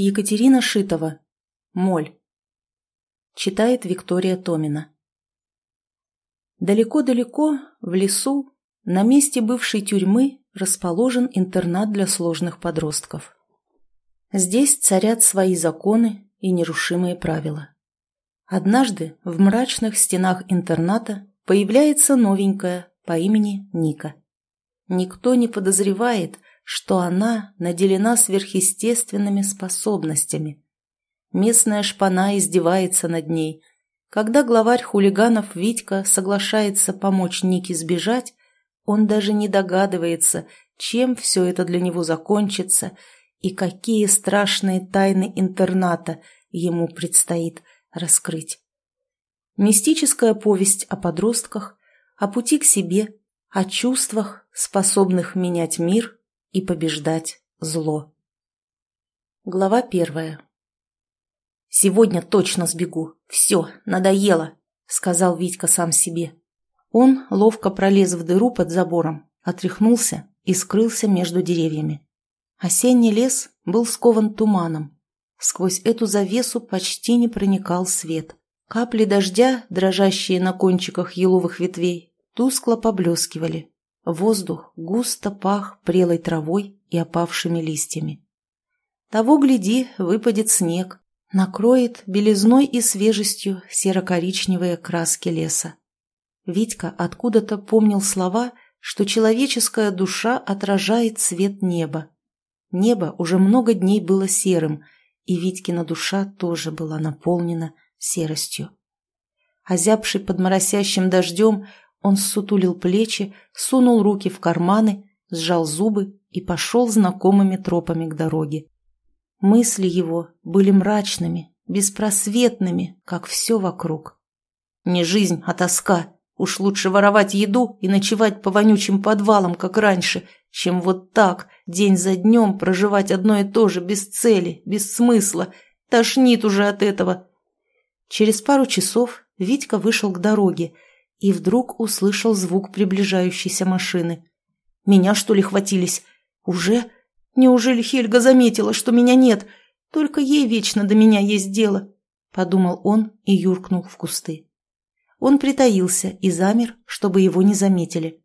Екатерина Шитова. Моль. Читает Виктория Томина. Далеко-далеко, в лесу, на месте бывшей тюрьмы расположен интернат для сложных подростков. Здесь царят свои законы и нерушимые правила. Однажды в мрачных стенах интерната появляется новенькая по имени Ника. Никто не подозревает, что она наделена сверхъестественными способностями. Местная шпана издевается над ней. Когда главарь хулиганов Витька соглашается помочь Нике сбежать, он даже не догадывается, чем все это для него закончится и какие страшные тайны интерната ему предстоит раскрыть. Мистическая повесть о подростках, о пути к себе, о чувствах, способных менять мир и побеждать зло. Глава первая. «Сегодня точно сбегу. Все, надоело», — сказал Витька сам себе. Он ловко пролез в дыру под забором, отряхнулся и скрылся между деревьями. Осенний лес был скован туманом. Сквозь эту завесу почти не проникал свет. Капли дождя, дрожащие на кончиках еловых ветвей, тускло поблескивали, Воздух густо пах прелой травой и опавшими листьями. Того, гляди, выпадет снег, накроет белизной и свежестью серо-коричневые краски леса. Витька откуда-то помнил слова, что человеческая душа отражает цвет неба. Небо уже много дней было серым, и Витькина душа тоже была наполнена серостью. Озябший под моросящим дождем, он сутулил плечи, сунул руки в карманы, сжал зубы и пошел знакомыми тропами к дороге. Мысли его были мрачными, беспросветными, как все вокруг. Не жизнь, а тоска. Уж лучше воровать еду и ночевать по вонючим подвалам, как раньше, чем вот так, день за днем проживать одно и то же, без цели, без смысла. Тошнит уже от этого. Через пару часов Витька вышел к дороге, и вдруг услышал звук приближающейся машины. «Меня, что ли, хватились? Уже? Неужели Хельга заметила, что меня нет? Только ей вечно до меня есть дело», — подумал он и юркнул в кусты. Он притаился и замер, чтобы его не заметили.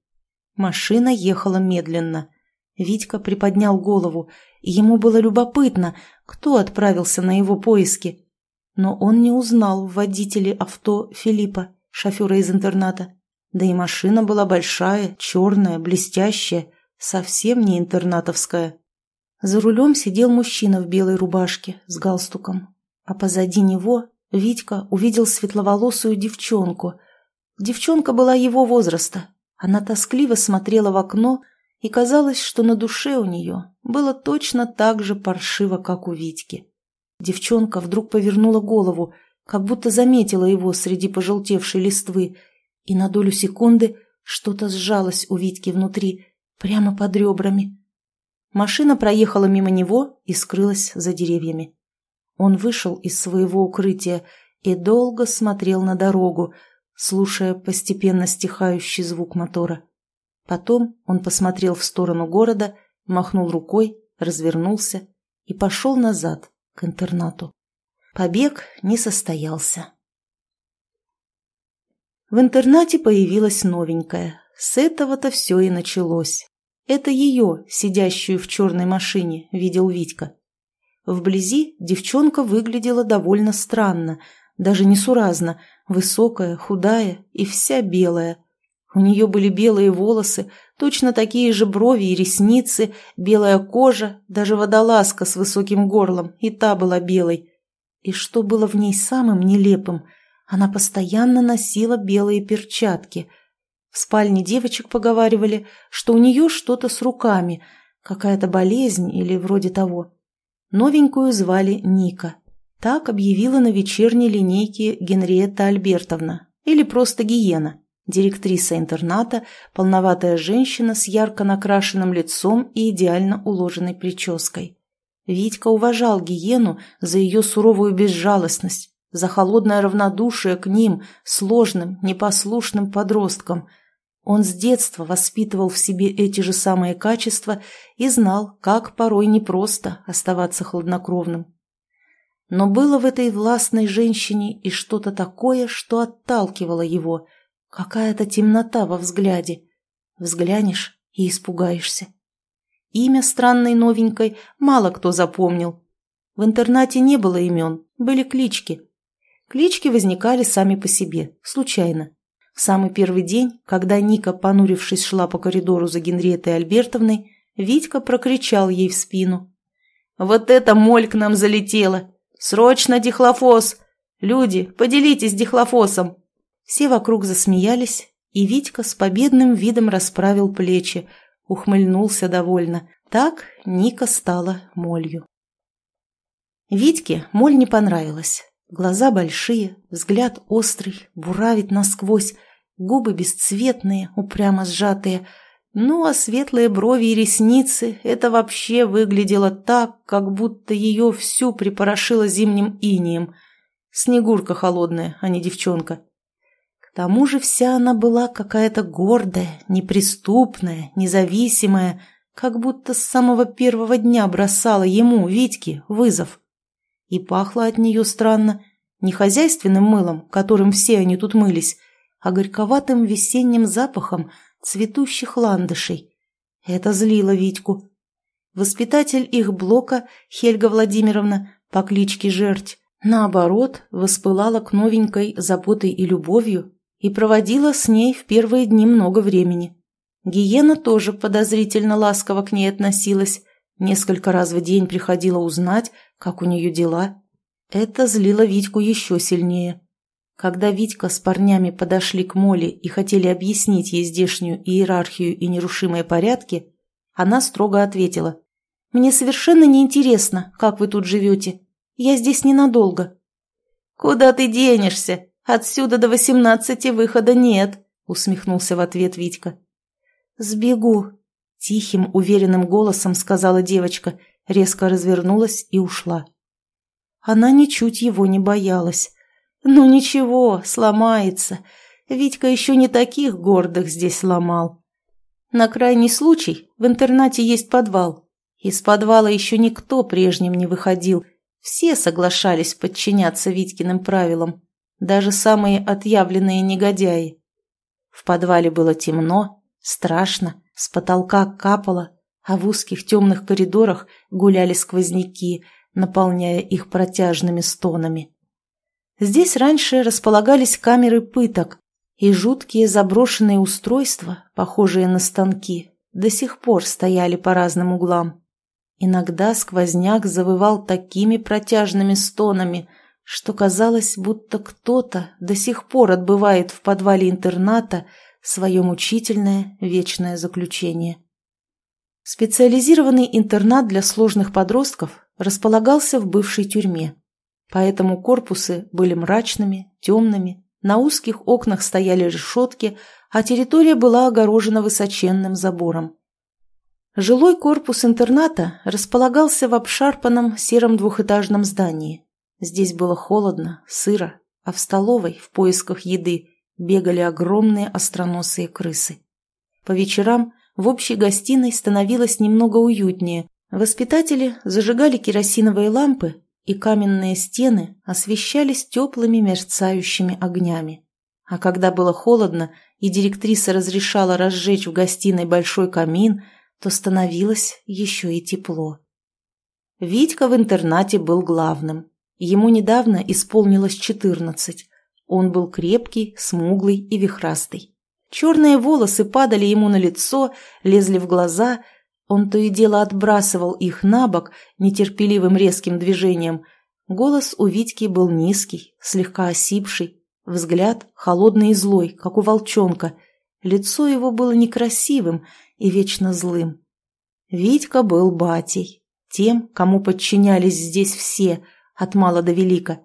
Машина ехала медленно. Витька приподнял голову, ему было любопытно, кто отправился на его поиски. Но он не узнал в водителе авто Филиппа шофера из интерната. Да и машина была большая, черная, блестящая, совсем не интернатовская. За рулем сидел мужчина в белой рубашке с галстуком, а позади него Витька увидел светловолосую девчонку. Девчонка была его возраста. Она тоскливо смотрела в окно, и казалось, что на душе у нее было точно так же паршиво, как у Витьки. Девчонка вдруг повернула голову как будто заметила его среди пожелтевшей листвы, и на долю секунды что-то сжалось у Витьки внутри, прямо под ребрами. Машина проехала мимо него и скрылась за деревьями. Он вышел из своего укрытия и долго смотрел на дорогу, слушая постепенно стихающий звук мотора. Потом он посмотрел в сторону города, махнул рукой, развернулся и пошел назад, к интернату. Побег не состоялся. В интернате появилась новенькая. С этого-то все и началось. Это ее, сидящую в черной машине, видел Витька. Вблизи девчонка выглядела довольно странно, даже несуразно, высокая, худая и вся белая. У нее были белые волосы, точно такие же брови и ресницы, белая кожа, даже водолазка с высоким горлом, и та была белой. И что было в ней самым нелепым, она постоянно носила белые перчатки. В спальне девочек поговаривали, что у нее что-то с руками, какая-то болезнь или вроде того. Новенькую звали Ника. Так объявила на вечерней линейке Генриетта Альбертовна, или просто Гиена, директриса интерната, полноватая женщина с ярко накрашенным лицом и идеально уложенной прической. Витька уважал Гиену за ее суровую безжалостность, за холодное равнодушие к ним, сложным, непослушным подросткам. Он с детства воспитывал в себе эти же самые качества и знал, как порой непросто оставаться хладнокровным. Но было в этой властной женщине и что-то такое, что отталкивало его. Какая-то темнота во взгляде. Взглянешь и испугаешься. Имя странной новенькой мало кто запомнил. В интернате не было имен, были клички. Клички возникали сами по себе, случайно. В самый первый день, когда Ника, понурившись, шла по коридору за Генриетой Альбертовной, Витька прокричал ей в спину. «Вот эта моль к нам залетела! Срочно дихлофос! Люди, поделитесь дихлофосом!» Все вокруг засмеялись, и Витька с победным видом расправил плечи, ухмыльнулся довольно. Так Ника стала молью. Витьке моль не понравилась. Глаза большие, взгляд острый, буравит насквозь, губы бесцветные, упрямо сжатые. Ну, а светлые брови и ресницы — это вообще выглядело так, как будто ее всю припорошило зимним инием. Снегурка холодная, а не девчонка. Тому же вся она была какая-то гордая, неприступная, независимая, как будто с самого первого дня бросала ему, Витьке, вызов и пахло от нее странно, не хозяйственным мылом, которым все они тут мылись, а горьковатым весенним запахом цветущих ландышей. Это злило Витьку. Воспитатель их блока, Хельга Владимировна, по кличке Жерть, наоборот, воспылала к новенькой заботой и любовью и проводила с ней в первые дни много времени. Гиена тоже подозрительно ласково к ней относилась, Несколько раз в день приходила узнать, как у нее дела. Это злило Витьку еще сильнее. Когда Витька с парнями подошли к Моле и хотели объяснить ей здешнюю иерархию и нерушимые порядки, она строго ответила. «Мне совершенно неинтересно, как вы тут живете. Я здесь ненадолго». «Куда ты денешься? Отсюда до восемнадцати выхода нет», — усмехнулся в ответ Витька. «Сбегу», Тихим, уверенным голосом сказала девочка, резко развернулась и ушла. Она ничуть его не боялась. «Ну ничего, сломается. Витька еще не таких гордых здесь ломал. На крайний случай в интернате есть подвал. Из подвала еще никто прежним не выходил. Все соглашались подчиняться Витькиным правилам, даже самые отъявленные негодяи. В подвале было темно, страшно, с потолка капало, а в узких темных коридорах гуляли сквозняки, наполняя их протяжными стонами. Здесь раньше располагались камеры пыток, и жуткие заброшенные устройства, похожие на станки, до сих пор стояли по разным углам. Иногда сквозняк завывал такими протяжными стонами, что казалось, будто кто-то до сих пор отбывает в подвале интерната свое мучительное вечное заключение. Специализированный интернат для сложных подростков располагался в бывшей тюрьме, поэтому корпусы были мрачными, темными, на узких окнах стояли решетки, а территория была огорожена высоченным забором. Жилой корпус интерната располагался в обшарпанном сером двухэтажном здании. Здесь было холодно, сыро, а в столовой, в поисках еды, бегали огромные остроносые крысы. По вечерам в общей гостиной становилось немного уютнее. Воспитатели зажигали керосиновые лампы, и каменные стены освещались теплыми мерцающими огнями. А когда было холодно, и директриса разрешала разжечь в гостиной большой камин, то становилось еще и тепло. Витька в интернате был главным. Ему недавно исполнилось четырнадцать, он был крепкий, смуглый и вихрастый. Черные волосы падали ему на лицо, лезли в глаза. Он то и дело отбрасывал их на бок нетерпеливым резким движением. Голос у Витьки был низкий, слегка осипший. Взгляд холодный и злой, как у волчонка. Лицо его было некрасивым и вечно злым. Витька был батей, тем, кому подчинялись здесь все, от мала до велика.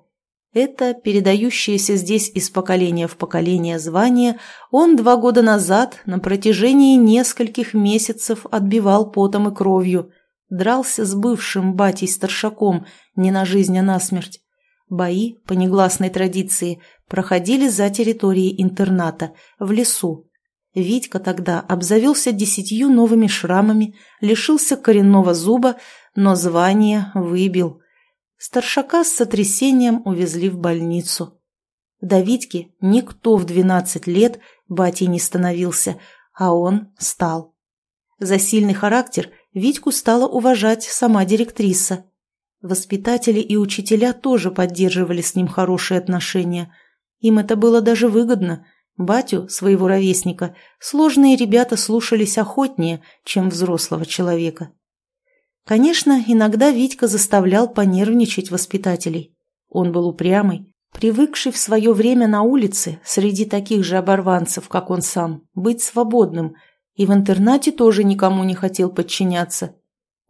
Это передающееся здесь из поколения в поколение звание он два года назад на протяжении нескольких месяцев отбивал потом и кровью, дрался с бывшим батей-старшаком не на жизнь, а на смерть. Бои, по негласной традиции, проходили за территорией интерната, в лесу. Витька тогда обзавелся десятью новыми шрамами, лишился коренного зуба, но звание выбил – старшака с сотрясением увезли в больницу. До Витьки никто в 12 лет батей не становился, а он стал. За сильный характер Витьку стала уважать сама директриса. Воспитатели и учителя тоже поддерживали с ним хорошие отношения. Им это было даже выгодно. Батю, своего ровесника, сложные ребята слушались охотнее, чем взрослого человека. Конечно, иногда Витька заставлял понервничать воспитателей. Он был упрямый, привыкший в свое время на улице, среди таких же оборванцев, как он сам, быть свободным, и в интернате тоже никому не хотел подчиняться.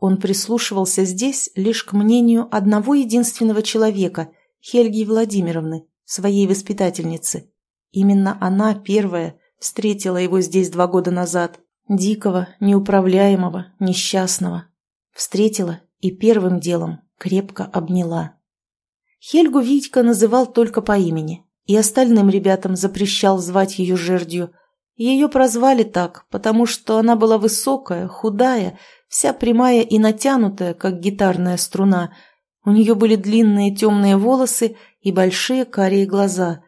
Он прислушивался здесь лишь к мнению одного единственного человека, Хельги Владимировны, своей воспитательницы. Именно она первая встретила его здесь два года назад, дикого, неуправляемого, несчастного. Встретила и первым делом крепко обняла. Хельгу Витька называл только по имени, и остальным ребятам запрещал звать ее жердью. Ее прозвали так, потому что она была высокая, худая, вся прямая и натянутая, как гитарная струна. У нее были длинные темные волосы и большие карие глаза.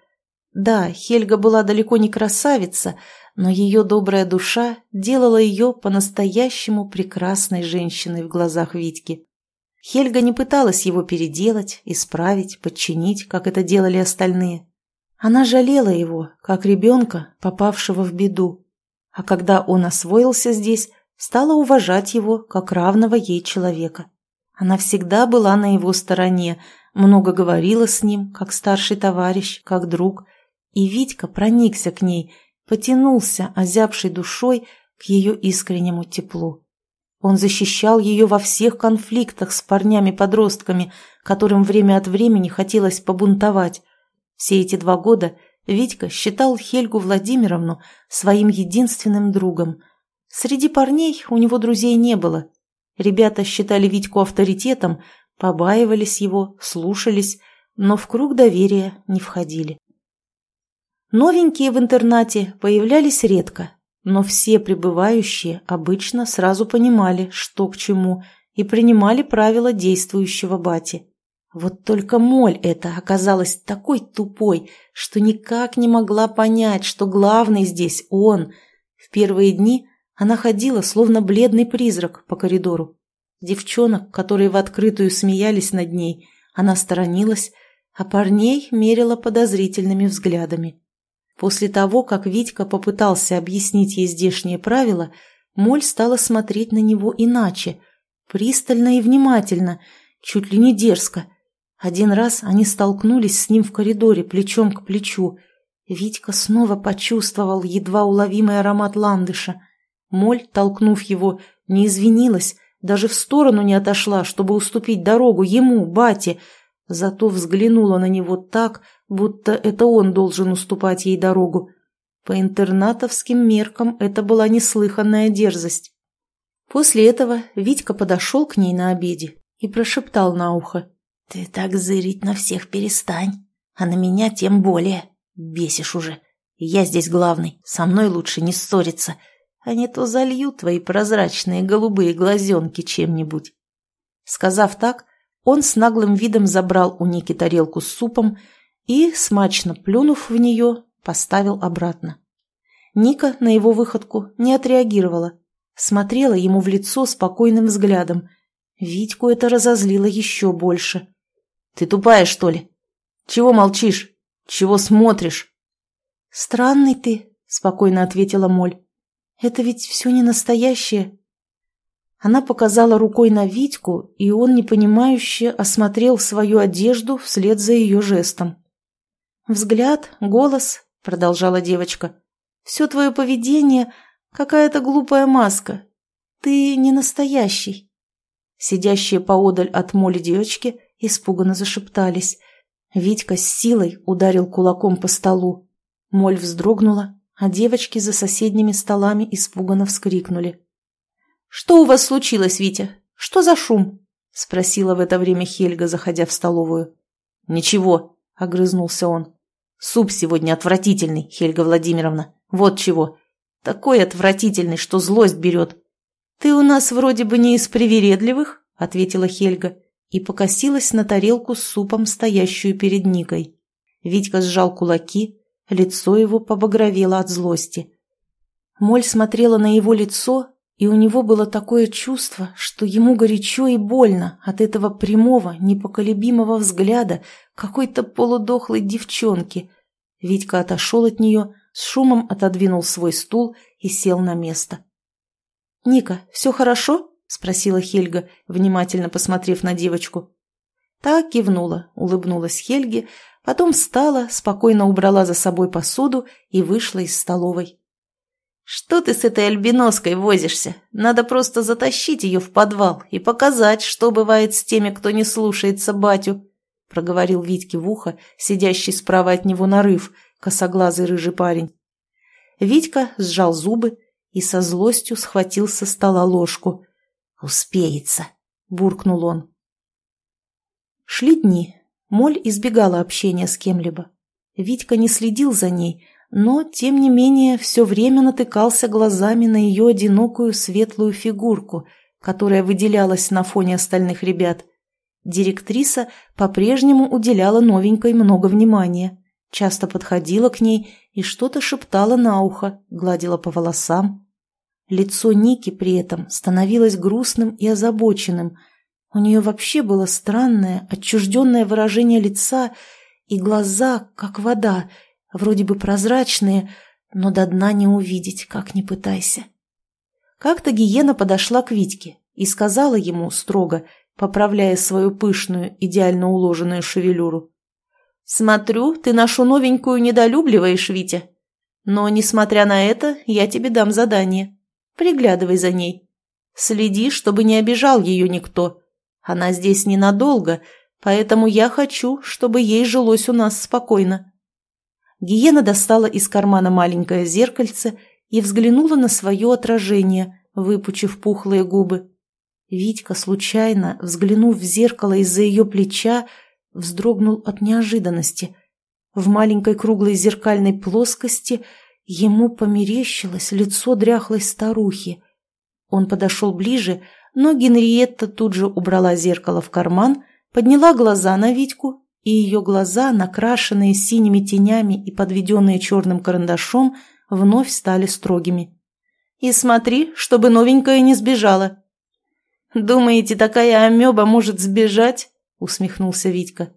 Да, Хельга была далеко не красавица, но ее добрая душа делала ее по-настоящему прекрасной женщиной в глазах Витьки. Хельга не пыталась его переделать, исправить, подчинить, как это делали остальные. Она жалела его, как ребенка, попавшего в беду. А когда он освоился здесь, стала уважать его, как равного ей человека. Она всегда была на его стороне, много говорила с ним, как старший товарищ, как друг, и Витька проникся к ней, потянулся, озябшей душой, к ее искреннему теплу. Он защищал ее во всех конфликтах с парнями-подростками, которым время от времени хотелось побунтовать. Все эти два года Витька считал Хельгу Владимировну своим единственным другом. Среди парней у него друзей не было. Ребята считали Витьку авторитетом, побаивались его, слушались, но в круг доверия не входили. Новенькие в интернате появлялись редко, но все пребывающие обычно сразу понимали, что к чему, и принимали правила действующего бати. Вот только моль эта оказалась такой тупой, что никак не могла понять, что главный здесь он. В первые дни она ходила, словно бледный призрак, по коридору. Девчонок, которые в открытую смеялись над ней, она сторонилась, а парней мерила подозрительными взглядами. После того, как Витька попытался объяснить ей здешние правила, Моль стала смотреть на него иначе, пристально и внимательно, чуть ли не дерзко. Один раз они столкнулись с ним в коридоре плечом к плечу. Витька снова почувствовал едва уловимый аромат ландыша. Моль, толкнув его, не извинилась, даже в сторону не отошла, чтобы уступить дорогу ему, бате, зато взглянула на него так, будто это он должен уступать ей дорогу. По интернатовским меркам это была неслыханная дерзость. После этого Витька подошел к ней на обеде и прошептал на ухо. «Ты так зырить на всех перестань, а на меня тем более. Бесишь уже. Я здесь главный, со мной лучше не ссориться, а не то залью твои прозрачные голубые глазенки чем-нибудь». Сказав так, он с наглым видом забрал у Ники тарелку с супом и, смачно плюнув в нее, поставил обратно. Ника на его выходку не отреагировала, смотрела ему в лицо спокойным взглядом. Витьку это разозлило еще больше. «Ты тупая, что ли? Чего молчишь? Чего смотришь?» «Странный ты», — спокойно ответила Моль. «Это ведь все не настоящее». Она показала рукой на Витьку, и он, непонимающе, осмотрел свою одежду вслед за ее жестом. «Взгляд, голос», — продолжала девочка. «Все твое поведение — какая-то глупая маска. Ты не настоящий». Сидящие поодаль от моли девочки испуганно зашептались. Витька с силой ударил кулаком по столу. Моль вздрогнула, а девочки за соседними столами испуганно вскрикнули. «Что у вас случилось, Витя? Что за шум?» — спросила в это время Хельга, заходя в столовую. «Ничего», — огрызнулся он. Суп сегодня отвратительный, Хельга Владимировна. Вот чего. Такой отвратительный, что злость берет. Ты у нас вроде бы не из привередливых, ответила Хельга. и покосилась на тарелку с супом, стоящую перед Никой. Витька сжал кулаки, лицо его побагровело от злости. Моль смотрела на его лицо, и у него было такое чувство, что ему горячо и больно от этого прямого, непоколебимого взгляда какой-то полудохлой девчонки. Витька отошел от нее, с шумом отодвинул свой стул и сел на место. «Ника, все хорошо?» – спросила Хельга, внимательно посмотрев на девочку. Та кивнула, улыбнулась Хельге, потом встала, спокойно убрала за собой посуду и вышла из столовой. «Что ты с этой альбиноской возишься? Надо просто затащить ее в подвал и показать, что бывает с теми, кто не слушается батю», — проговорил Витьке в ухо, сидящий справа от него нарыв, косоглазый рыжий парень. Витька сжал зубы и со злостью схватил со стола ложку. «Успеется», — буркнул он. Шли дни. Моль избегала общения с кем-либо. Витька не следил за ней, но, тем не менее, все время натыкался глазами на ее одинокую светлую фигурку, которая выделялась на фоне остальных ребят. Директриса по-прежнему уделяла новенькой много внимания, часто подходила к ней и что-то шептала на ухо, гладила по волосам. Лицо Ники при этом становилось грустным и озабоченным. У нее вообще было странное, отчужденное выражение лица и глаза, как вода, вроде бы прозрачные, но до дна не увидеть, как ни пытайся. Как-то гиена подошла к Витьке и сказала ему строго, поправляя свою пышную, идеально уложенную шевелюру. «Смотрю, ты нашу новенькую недолюбливаешь, Витя. Но, несмотря на это, я тебе дам задание. Приглядывай за ней. Следи, чтобы не обижал ее никто. Она здесь ненадолго, поэтому я хочу, чтобы ей жилось у нас спокойно. Гиена достала из кармана маленькое зеркальце и взглянула на свое отражение, выпучив пухлые губы. Витька, случайно, взглянув в зеркало из-за ее плеча, вздрогнул от неожиданности. В маленькой круглой зеркальной плоскости ему померещилось лицо дряхлой старухи. Он подошел ближе, но Генриетта тут же убрала зеркало в карман, подняла глаза на Витьку и ее глаза, накрашенные синими тенями и подведенные черным карандашом, вновь стали строгими. «И смотри, чтобы новенькая не сбежала». «Думаете, такая амеба может сбежать?» — усмехнулся Витька.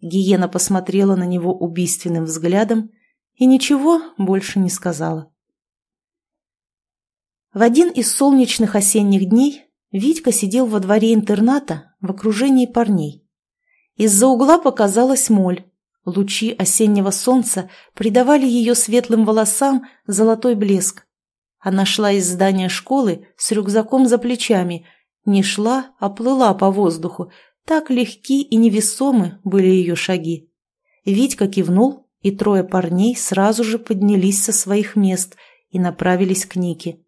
Гиена посмотрела на него убийственным взглядом и ничего больше не сказала. В один из солнечных осенних дней Витька сидел во дворе интерната в окружении парней. Из-за угла показалась моль. Лучи осеннего солнца придавали ее светлым волосам золотой блеск. Она шла из здания школы с рюкзаком за плечами. Не шла, а плыла по воздуху. Так легки и невесомы были ее шаги. Витька кивнул, и трое парней сразу же поднялись со своих мест и направились к Нике.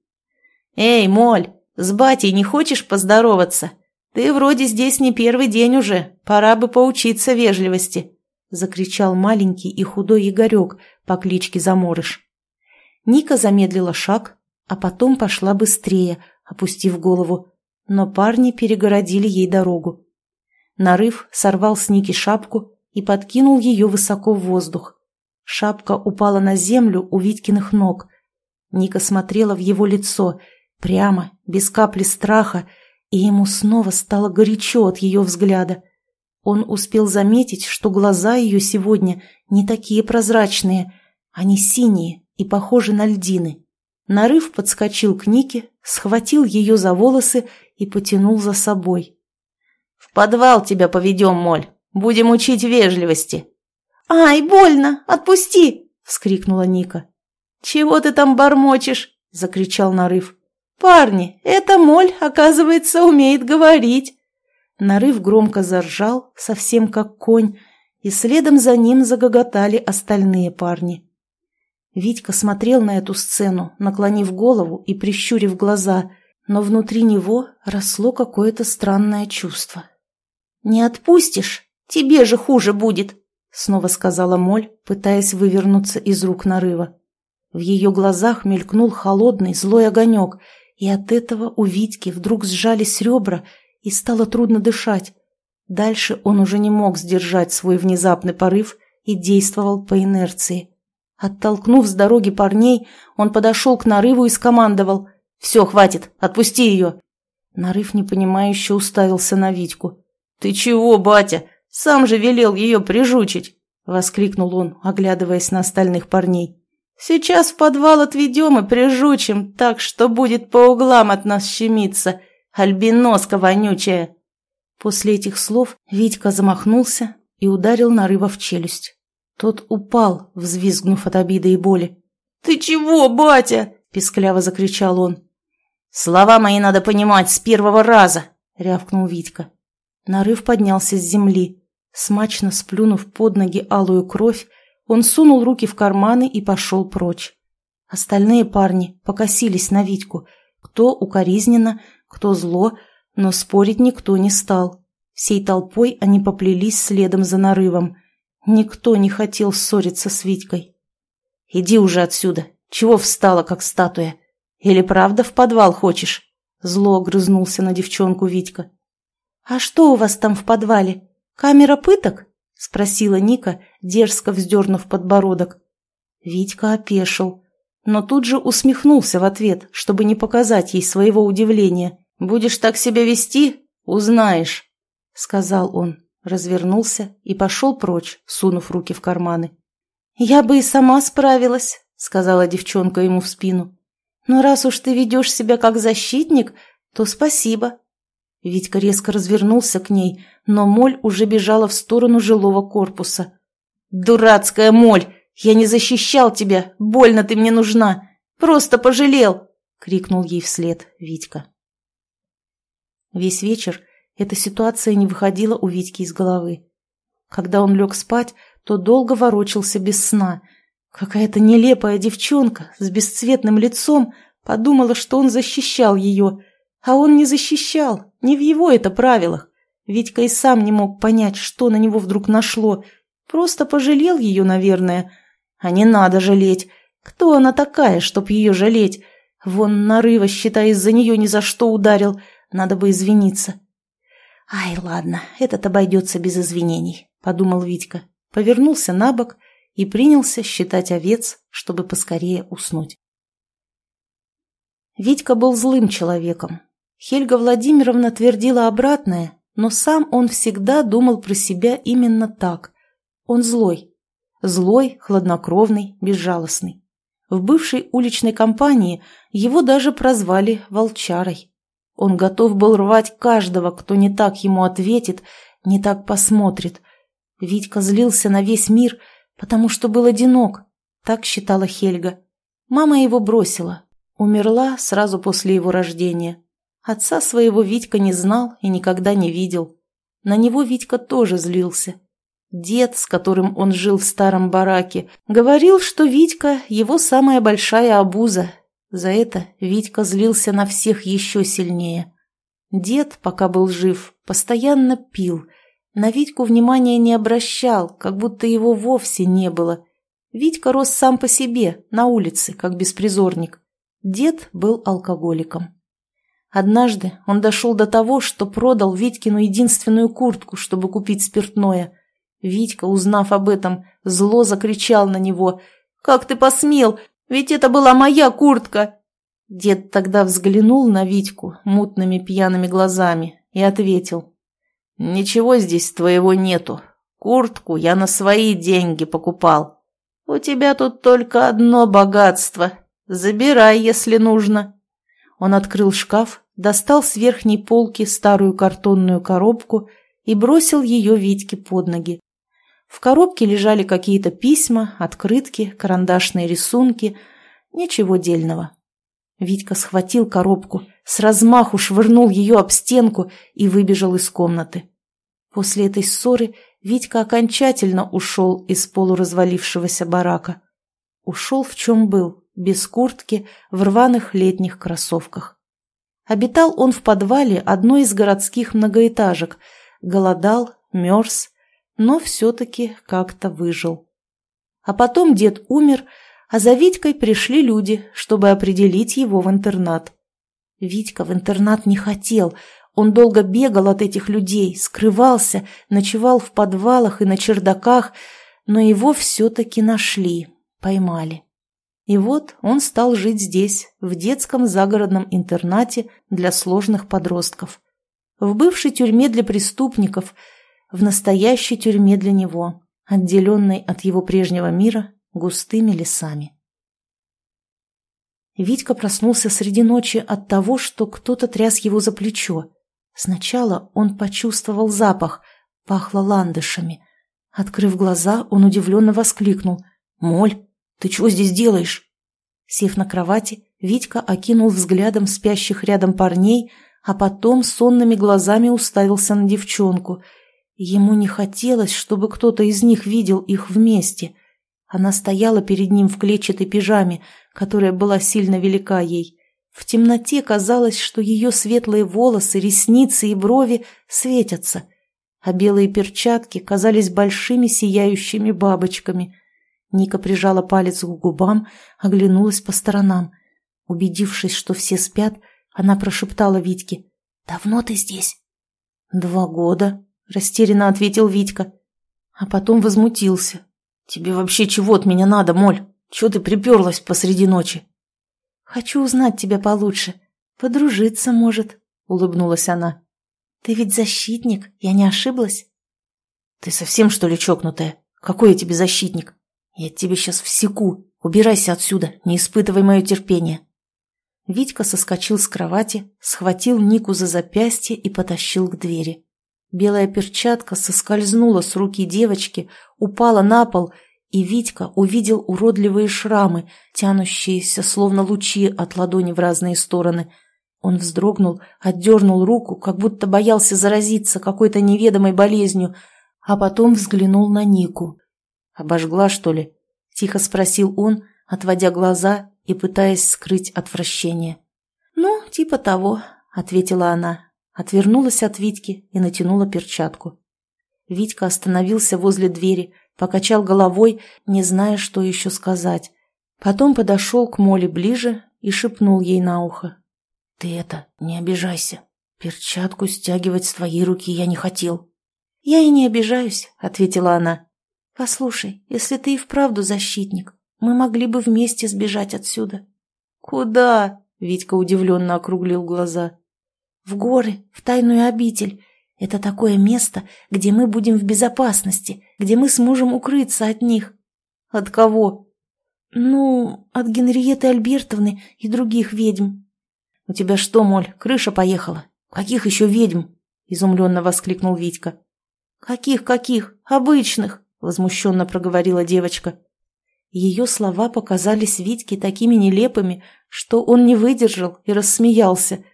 «Эй, Моль, с батей не хочешь поздороваться?» «Ты вроде здесь не первый день уже, пора бы поучиться вежливости», — закричал маленький и худой Игорек по кличке Заморыш. Ника замедлила шаг, а потом пошла быстрее, опустив голову, но парни перегородили ей дорогу. Нарыв сорвал с Ники шапку и подкинул ее высоко в воздух. Шапка упала на землю у Витькиных ног. Ника смотрела в его лицо, прямо, без капли страха, и ему снова стало горячо от ее взгляда. Он успел заметить, что глаза ее сегодня не такие прозрачные, они синие и похожи на льдины. Нарыв подскочил к Нике, схватил ее за волосы и потянул за собой. «В подвал тебя поведем, Моль. Будем учить вежливости». «Ай, больно! Отпусти!» — вскрикнула Ника. «Чего ты там бормочешь?» — закричал Нарыв. «Парни, эта моль, оказывается, умеет говорить!» Нарыв громко заржал, совсем как конь, и следом за ним загоготали остальные парни. Витька смотрел на эту сцену, наклонив голову и прищурив глаза, но внутри него росло какое-то странное чувство. «Не отпустишь? Тебе же хуже будет!» — снова сказала Моль, пытаясь вывернуться из рук нарыва. В ее глазах мелькнул холодный, злой огонек — и от этого у Витьки вдруг сжались ребра, и стало трудно дышать. Дальше он уже не мог сдержать свой внезапный порыв и действовал по инерции. Оттолкнув с дороги парней, он подошел к нарыву и скомандовал «Все, хватит, отпусти ее!» Нарыв непонимающе уставился на Витьку. «Ты чего, батя? Сам же велел ее прижучить!» — воскликнул он, оглядываясь на остальных парней. «Сейчас в подвал отведем и прижучим, так что будет по углам от нас щемиться, альбиноска вонючая!» После этих слов Витька замахнулся и ударил Нарыва в челюсть. Тот упал, взвизгнув от обиды и боли. «Ты чего, батя?» – пискляво закричал он. «Слова мои надо понимать с первого раза!» – рявкнул Витька. Нарыв поднялся с земли. Смачно сплюнув под ноги алую кровь, он сунул руки в карманы и пошел прочь. Остальные парни покосились на Витьку. Кто укоризненно, кто зло, но спорить никто не стал. Всей толпой они поплелись следом за нарывом. Никто не хотел ссориться с Витькой. «Иди уже отсюда! Чего встала, как статуя? Или правда в подвал хочешь?» Зло огрызнулся на девчонку Витька. «А что у вас там в подвале? Камера пыток?» Спросила Ника, дерзко вздернув подбородок. Витька опешил, но тут же усмехнулся в ответ, чтобы не показать ей своего удивления. «Будешь так себя вести? Узнаешь», — сказал он развернулся и пошел прочь, сунув руки в карманы. «Я бы и сама справилась», — сказала девчонка ему в спину. «Но раз уж ты ведешь себя как защитник, то спасибо». Витька резко развернулся к ней, но моль уже бежала в сторону жилого корпуса. «Дурацкая моль! Я не защищал тебя! Больно ты мне нужна! Просто пожалел!» — крикнул ей вслед Витька. Весь вечер эта ситуация не выходила у Витьки из головы. Когда он лег спать, то долго ворочался без сна. Какая-то нелепая девчонка с бесцветным лицом подумала, что он защищал ее. А он не защищал, не в его это правилах. Витька и сам не мог понять, что на него вдруг нашло. Просто пожалел ее, наверное. А не надо жалеть. Кто она такая, чтоб ее жалеть? Вон нарыва, считай, из-за нее ни за что ударил. Надо бы извиниться. «Ай, ладно, этот обойдется без извинений», — подумал Витька, повернулся на бок и принялся считать овец, чтобы поскорее уснуть. Витька был злым человеком. Хельга Владимировна твердила обратное, но сам он всегда думал про себя именно так. Он злой. Злой, хладнокровный, безжалостный. В бывшей уличной компании его даже прозвали «волчарой». Он готов был рвать каждого, кто не так ему ответит, не так посмотрит. Витька злился на весь мир, потому что был одинок, так считала Хельга. Мама его бросила, умерла сразу после его рождения. Отца своего Витька не знал и никогда не видел. На него Витька тоже злился. Дед, с которым он жил в старом бараке, говорил, что Витька – его самая большая обуза, за это Витька злился на всех еще сильнее. Дед, пока был жив, постоянно пил. На Витьку внимания не обращал, как будто его вовсе не было. Витька рос сам по себе, на улице, как беспризорник. Дед был алкоголиком. Однажды он дошел до того, что продал Витькину единственную куртку, чтобы купить спиртное. Витька, узнав об этом, зло закричал на него. «Как ты посмел? Ведь это была моя куртка!» Дед тогда взглянул на Витьку мутными пьяными глазами и ответил. «Ничего здесь твоего нету. Куртку я на свои деньги покупал. У тебя тут только одно богатство. Забирай, если нужно». Он открыл шкаф, достал с верхней полки старую картонную коробку и бросил ее Витьке под ноги. В коробке лежали какие-то письма, открытки, карандашные рисунки. Ничего дельного. Витька схватил коробку, с размаху швырнул ее об стенку и выбежал из комнаты. После этой ссоры Витька окончательно ушел из полуразвалившегося барака. Ушел в чем был, без куртки, в рваных летних кроссовках. Обитал он в подвале одной из городских многоэтажек, голодал, мерз, но все-таки как-то выжил. А потом дед умер, а за Витькой пришли люди, чтобы определить его в интернат. Витька в интернат не хотел, Он долго бегал от этих людей, скрывался, ночевал в подвалах и на чердаках, но его все-таки нашли, поймали. И вот он стал жить здесь, в детском загородном интернате для сложных подростков. В бывшей тюрьме для преступников, в настоящей тюрьме для него, отделенной от его прежнего мира густыми лесами. Витька проснулся среди ночи от того, что кто-то тряс его за плечо. Сначала он почувствовал запах, пахло ландышами. Открыв глаза, он удивленно воскликнул. «Моль, ты чего здесь делаешь?» Сев на кровати, Витька окинул взглядом спящих рядом парней, а потом сонными глазами уставился на девчонку. Ему не хотелось, чтобы кто-то из них видел их вместе. Она стояла перед ним в клетчатой пижаме, которая была сильно велика ей. В темноте казалось, что ее светлые волосы, ресницы и брови светятся, а белые перчатки казались большими сияющими бабочками. Ника прижала палец к губам, оглянулась по сторонам. Убедившись, что все спят, она прошептала Витьке. «Давно ты здесь?» «Два года», — растерянно ответил Витька. А потом возмутился. «Тебе вообще чего от меня надо, Моль? Чего ты приперлась посреди ночи?» «Хочу узнать тебя получше. Подружиться, может», — улыбнулась она. «Ты ведь защитник, я не ошиблась?» «Ты совсем, что ли, чокнутая? Какой я тебе защитник? Я тебе сейчас всеку. Убирайся отсюда, не испытывай мое терпение». Витька соскочил с кровати, схватил Нику за запястье и потащил к двери. Белая перчатка соскользнула с руки девочки, упала на пол и Витька увидел уродливые шрамы, тянущиеся, словно лучи от ладони в разные стороны. Он вздрогнул, отдернул руку, как будто боялся заразиться какой-то неведомой болезнью, а потом взглянул на Нику. «Обожгла, что ли?» — тихо спросил он, отводя глаза и пытаясь скрыть отвращение. «Ну, типа того», — ответила она, отвернулась от Витьки и натянула перчатку. Витька остановился возле двери, покачал головой, не зная, что еще сказать. Потом подошел к Моле ближе и шепнул ей на ухо. «Ты это, не обижайся. Перчатку стягивать с твоей руки я не хотел». «Я и не обижаюсь», — ответила она. «Послушай, если ты и вправду защитник, мы могли бы вместе сбежать отсюда». «Куда?» — Витька удивленно округлил глаза. «В горы, в тайную обитель. Это такое место, где мы будем в безопасности, где мы сможем укрыться от них. От кого? Ну, от Генриеты Альбертовны и других ведьм. У тебя что, Моль, крыша поехала? Каких еще ведьм? Изумленно воскликнул Витька. Каких-каких? Обычных, возмущенно проговорила девочка. Ее слова показались Витьке такими нелепыми, что он не выдержал и рассмеялся.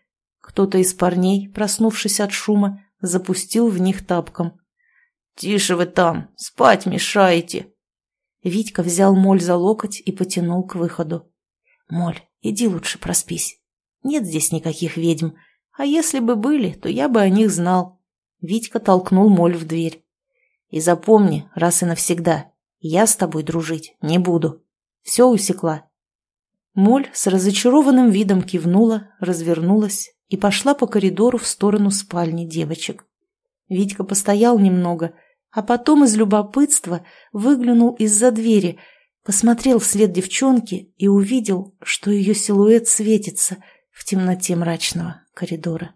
Кто-то из парней, проснувшись от шума, запустил в них тапком. «Тише вы там, спать мешаете!» Витька взял Моль за локоть и потянул к выходу. «Моль, иди лучше проспись. Нет здесь никаких ведьм, а если бы были, то я бы о них знал». Витька толкнул Моль в дверь. «И запомни, раз и навсегда, я с тобой дружить не буду. Все усекла». Моль с разочарованным видом кивнула, развернулась и пошла по коридору в сторону спальни девочек. Витька постоял немного, а потом из любопытства выглянул из-за двери, посмотрел вслед девчонки и увидел, что ее силуэт светится в темноте мрачного коридора.